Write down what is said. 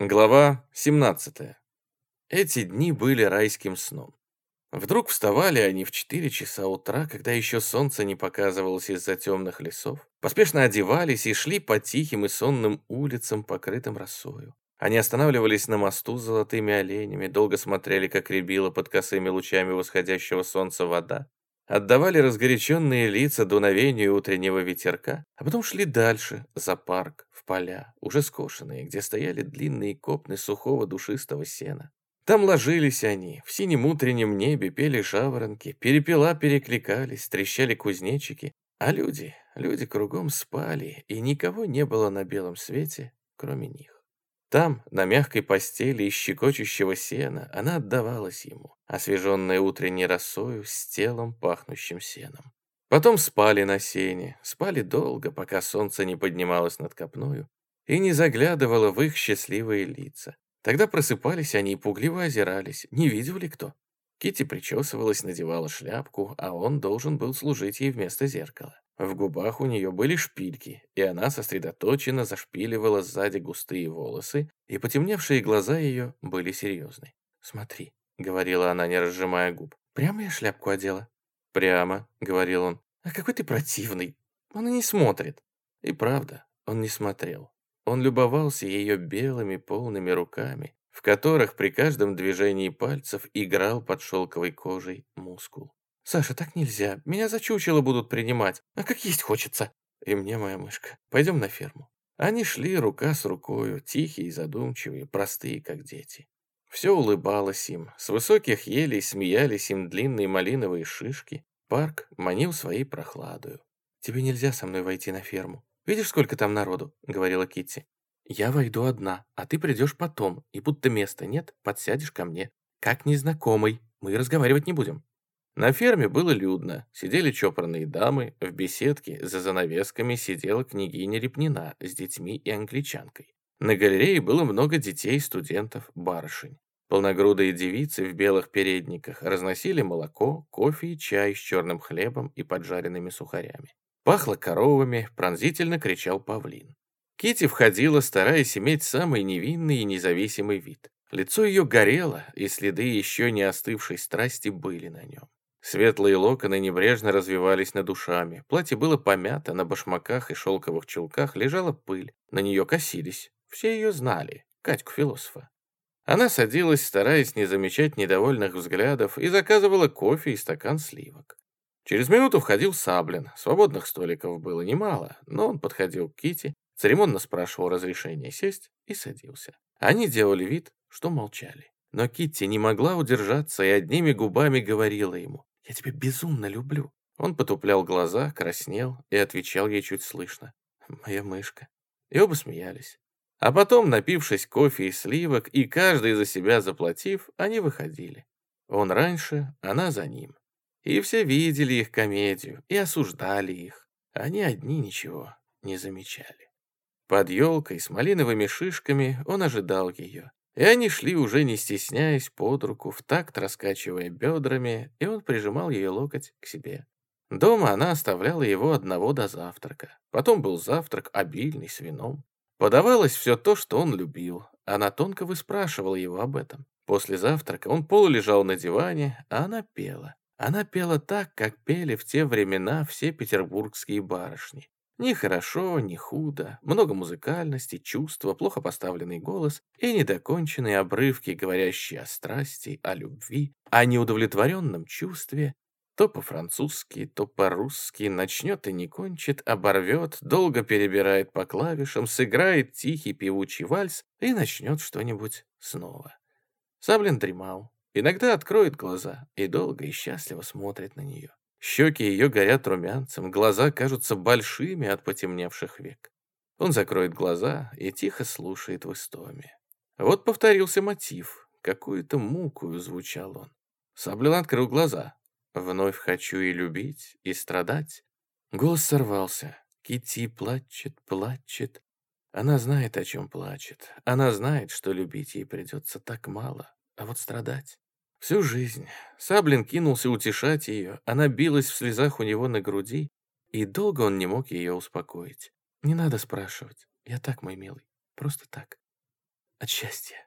Глава 17. Эти дни были райским сном. Вдруг вставали они в 4 часа утра, когда еще солнце не показывалось из-за темных лесов, поспешно одевались и шли по тихим и сонным улицам, покрытым росою. Они останавливались на мосту с золотыми оленями, долго смотрели, как рябила под косыми лучами восходящего солнца вода, отдавали разгоряченные лица дуновению утреннего ветерка, а потом шли дальше, за парк, поля, уже скошенные, где стояли длинные копны сухого душистого сена. Там ложились они, в синем утреннем небе пели жаворонки, перепела перекликались, трещали кузнечики, а люди, люди кругом спали, и никого не было на белом свете, кроме них. Там, на мягкой постели из щекочущего сена, она отдавалась ему, освеженная утренней росою с телом, пахнущим сеном. Потом спали на сене, спали долго, пока солнце не поднималось над копною и не заглядывало в их счастливые лица. Тогда просыпались они и пугливо озирались, не видел ли кто. Кити причесывалась, надевала шляпку, а он должен был служить ей вместо зеркала. В губах у нее были шпильки, и она сосредоточенно зашпиливала сзади густые волосы, и потемневшие глаза ее были серьезны. «Смотри», — говорила она, не разжимая губ, — «прямо я шляпку одела?» «Прямо», — говорил он. «А какой ты противный! Он и не смотрит». И правда, он не смотрел. Он любовался ее белыми полными руками, в которых при каждом движении пальцев играл под шелковой кожей мускул. «Саша, так нельзя. Меня за чучело будут принимать. А как есть хочется». «И мне, моя мышка. Пойдем на ферму». Они шли рука с рукою, тихие, задумчивые, простые, как дети. Все улыбалось им. С высоких елей смеялись им длинные малиновые шишки. Парк манил своей прохладою. «Тебе нельзя со мной войти на ферму. Видишь, сколько там народу?» — говорила Китти. «Я войду одна, а ты придешь потом, и будто места нет, подсядешь ко мне. Как незнакомый, мы разговаривать не будем». На ферме было людно. Сидели чопорные дамы, в беседке за занавесками сидела княгиня Репнина с детьми и англичанкой. На галерее было много детей, студентов, барышень. Полногрудые девицы в белых передниках разносили молоко, кофе и чай с черным хлебом и поджаренными сухарями. Пахло коровами, пронзительно кричал павлин. Кити входила, стараясь иметь самый невинный и независимый вид. Лицо ее горело, и следы еще не остывшей страсти были на нем. Светлые локоны небрежно развивались над душами. Платье было помято, на башмаках и шелковых чулках лежала пыль. На нее косились. Все ее знали, Катьку-философа. Она садилась, стараясь не замечать недовольных взглядов, и заказывала кофе и стакан сливок. Через минуту входил Саблин. Свободных столиков было немало, но он подходил к Кити, церемонно спрашивал разрешения сесть и садился. Они делали вид, что молчали. Но Китти не могла удержаться и одними губами говорила ему я тебя безумно люблю». Он потуплял глаза, краснел и отвечал ей чуть слышно. «Моя мышка». И оба смеялись. А потом, напившись кофе и сливок, и каждый за себя заплатив, они выходили. Он раньше, она за ним. И все видели их комедию и осуждали их. Они одни ничего не замечали. Под елкой с малиновыми шишками он ожидал ее. И они шли уже не стесняясь под руку, в такт раскачивая бедрами, и он прижимал ее локоть к себе. Дома она оставляла его одного до завтрака. Потом был завтрак, обильный, с вином. Подавалось все то, что он любил. Она тонко выспрашивала его об этом. После завтрака он полулежал на диване, а она пела. Она пела так, как пели в те времена все петербургские барышни. Ни хорошо, ни худо, много музыкальности, чувства, плохо поставленный голос и недоконченные обрывки, говорящие о страсти, о любви, о неудовлетворенном чувстве, то по-французски, то по-русски, начнет и не кончит, оборвет, долго перебирает по клавишам, сыграет тихий певучий вальс и начнет что-нибудь снова. Саблин дремал, иногда откроет глаза и долго и счастливо смотрит на нее. Щеки ее горят румянцем, глаза кажутся большими от потемневших век. Он закроет глаза и тихо слушает в истоме. Вот повторился мотив, какую-то мукую звучал он. Саблин открыл глаза. «Вновь хочу и любить, и страдать». Голос сорвался. Кити плачет, плачет. Она знает, о чем плачет. Она знает, что любить ей придется так мало, а вот страдать. Всю жизнь. Саблин кинулся утешать ее, она билась в слезах у него на груди, и долго он не мог ее успокоить. «Не надо спрашивать. Я так, мой милый. Просто так». от счастья.